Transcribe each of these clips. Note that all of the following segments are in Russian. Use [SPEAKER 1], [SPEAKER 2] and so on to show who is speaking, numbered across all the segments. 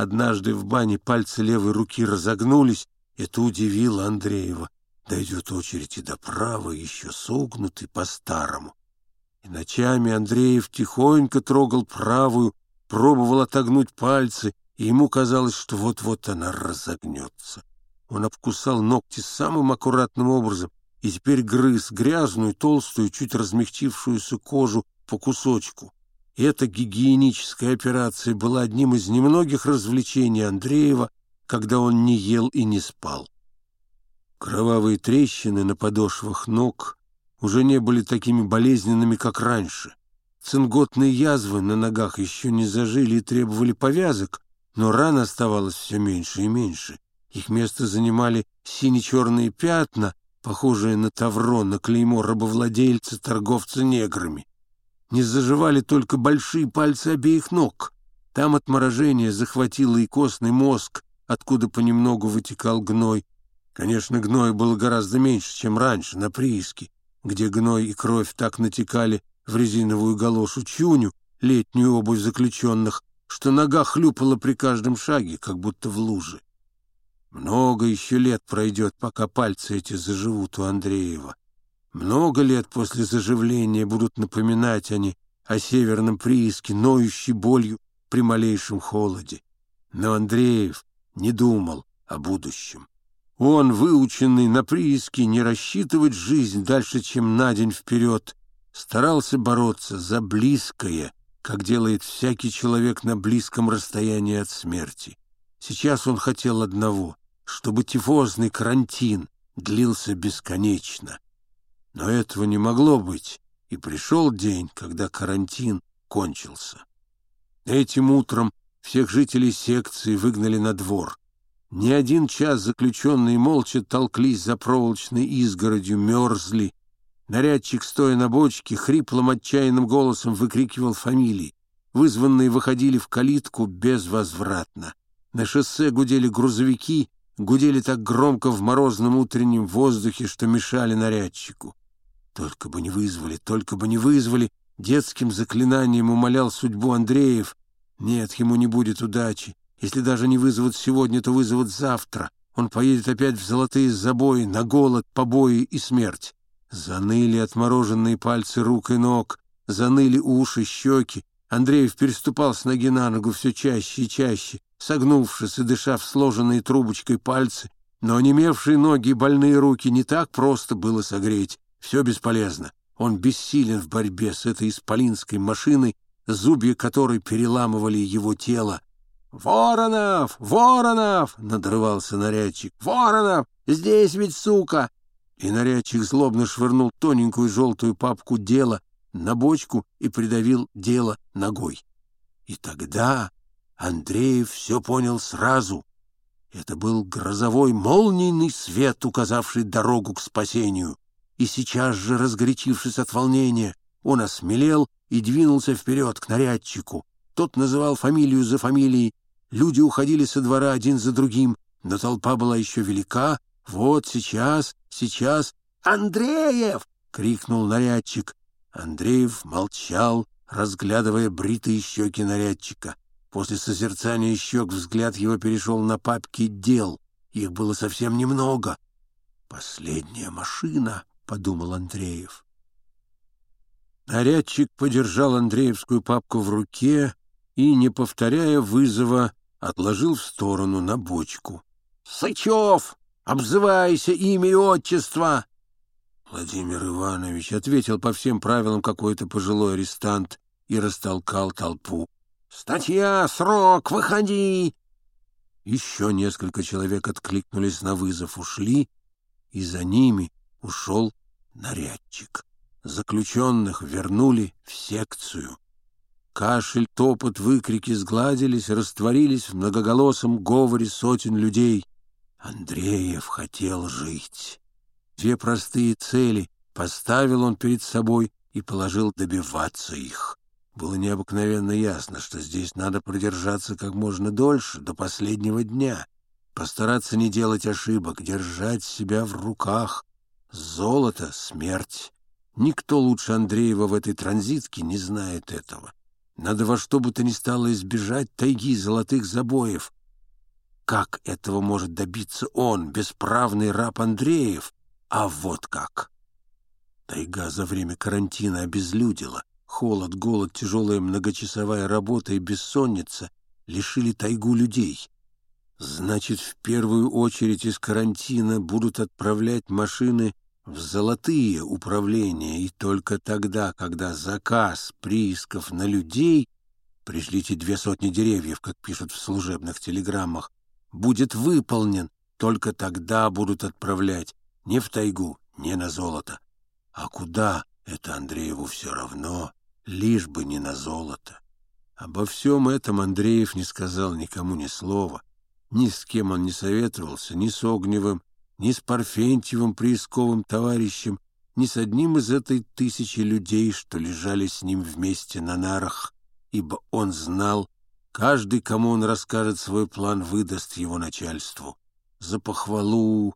[SPEAKER 1] Однажды в бане пальцы левой руки разогнулись, это удивило Андреева. Дойдет очередь и до правой, еще согнутый по-старому. И ночами Андреев тихонько трогал правую, пробовал отогнуть пальцы, и ему казалось, что вот-вот она разогнется. Он обкусал ногти самым аккуратным образом и теперь грыз грязную, толстую, чуть размягчившуюся кожу по кусочку. Эта гигиеническая операция была одним из немногих развлечений Андреева, когда он не ел и не спал. Кровавые трещины на подошвах ног уже не были такими болезненными, как раньше. Цинготные язвы на ногах еще не зажили и требовали повязок, но ран оставалось все меньше и меньше. Их место занимали сине-черные пятна, похожие на тавро, на клеймо рабовладельца, торговца неграми. Не заживали только большие пальцы обеих ног. Там отморожение захватило и костный мозг, откуда понемногу вытекал гной. Конечно, гноя было гораздо меньше, чем раньше, на прииске, где гной и кровь так натекали в резиновую галошу чуню, летнюю обувь заключенных, что нога хлюпала при каждом шаге, как будто в луже. Много еще лет пройдет, пока пальцы эти заживут у Андреева. Много лет после заживления будут напоминать они о северном прииске, ноющей болью при малейшем холоде. Но Андреев не думал о будущем. Он, выученный на прииске, не рассчитывать жизнь дальше, чем на день вперед, старался бороться за близкое, как делает всякий человек на близком расстоянии от смерти. Сейчас он хотел одного — чтобы тифозный карантин длился бесконечно. Но этого не могло быть, и пришел день, когда карантин кончился. Этим утром всех жителей секции выгнали на двор. Не один час заключенные молча толклись за проволочной изгородью, мерзли. Нарядчик, стоя на бочке, хриплым отчаянным голосом выкрикивал фамилии. Вызванные выходили в калитку безвозвратно. На шоссе гудели грузовики, гудели так громко в морозном утреннем воздухе, что мешали нарядчику. Только бы не вызвали, только бы не вызвали, детским заклинанием умолял судьбу Андреев. Нет, ему не будет удачи. Если даже не вызовут сегодня, то вызовут завтра. Он поедет опять в золотые забои, на голод, побои и смерть. Заныли отмороженные пальцы рук и ног, заныли уши, щеки. Андреев переступал с ноги на ногу все чаще и чаще согнувшись и дыша в сложенные трубочкой пальцы, но онемевшие ноги и больные руки не так просто было согреть. Все бесполезно. Он бессилен в борьбе с этой исполинской машиной, зубья которой переламывали его тело. «Воронов! Воронов!» — надрывался нарядчик. «Воронов! Здесь ведь сука!» И нарядчик злобно швырнул тоненькую желтую папку дела на бочку и придавил дело ногой. И тогда Андреев все понял сразу. Это был грозовой молнийный свет, указавший дорогу к спасению. И сейчас же, разгорячившись от волнения, он осмелел и двинулся вперед к нарядчику. Тот называл фамилию за фамилией. Люди уходили со двора один за другим, но толпа была еще велика. Вот сейчас, сейчас... «Андреев!» — крикнул нарядчик. Андреев молчал, разглядывая бритые щеки нарядчика. После созерцания щек взгляд его перешел на папки дел. Их было совсем немного. «Последняя машина», — подумал Андреев. Нарядчик подержал Андреевскую папку в руке и, не повторяя вызова, отложил в сторону на бочку. «Сычев! Обзывайся имя и отчество!» Владимир Иванович ответил по всем правилам какой-то пожилой арестант и растолкал толпу. «Статья! Срок! Выходи!» Еще несколько человек откликнулись на вызов, ушли, и за ними ушел нарядчик. Заключенных вернули в секцию. Кашель, топот, выкрики сгладились, растворились в многоголосом говоре сотен людей. Андреев хотел жить. Две простые цели поставил он перед собой и положил добиваться их. Было необыкновенно ясно, что здесь надо продержаться как можно дольше, до последнего дня, постараться не делать ошибок, держать себя в руках. Золото — смерть. Никто лучше Андреева в этой транзитке не знает этого. Надо во что бы то ни стало избежать тайги золотых забоев. Как этого может добиться он, бесправный раб Андреев? А вот как! Тайга за время карантина обезлюдила. Холод, голод, тяжелая многочасовая работа и бессонница лишили тайгу людей. Значит, в первую очередь из карантина будут отправлять машины в золотые управления, и только тогда, когда заказ приисков на людей «пришлите две сотни деревьев», как пишут в служебных телеграммах, будет выполнен, только тогда будут отправлять не в тайгу, не на золото. А куда, это Андрееву все равно, лишь бы не на золото. Обо всем этом Андреев не сказал никому ни слова. Ни с кем он не советовался, ни с Огневым, ни с Парфентьевым приисковым товарищем, ни с одним из этой тысячи людей, что лежали с ним вместе на нарах, ибо он знал, каждый, кому он расскажет свой план, выдаст его начальству. За похвалу,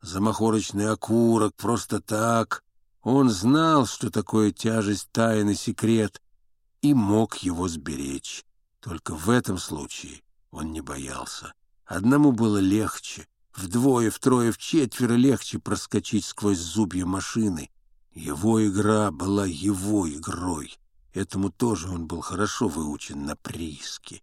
[SPEAKER 1] за махорочный окурок, просто так. Он знал, что такое тяжесть тайны секрет, и мог его сберечь. Только в этом случае он не боялся. Одному было легче, вдвое, втрое, вчетверо легче проскочить сквозь зубья машины. Его игра была его игрой. Этому тоже он был хорошо выучен на прииске.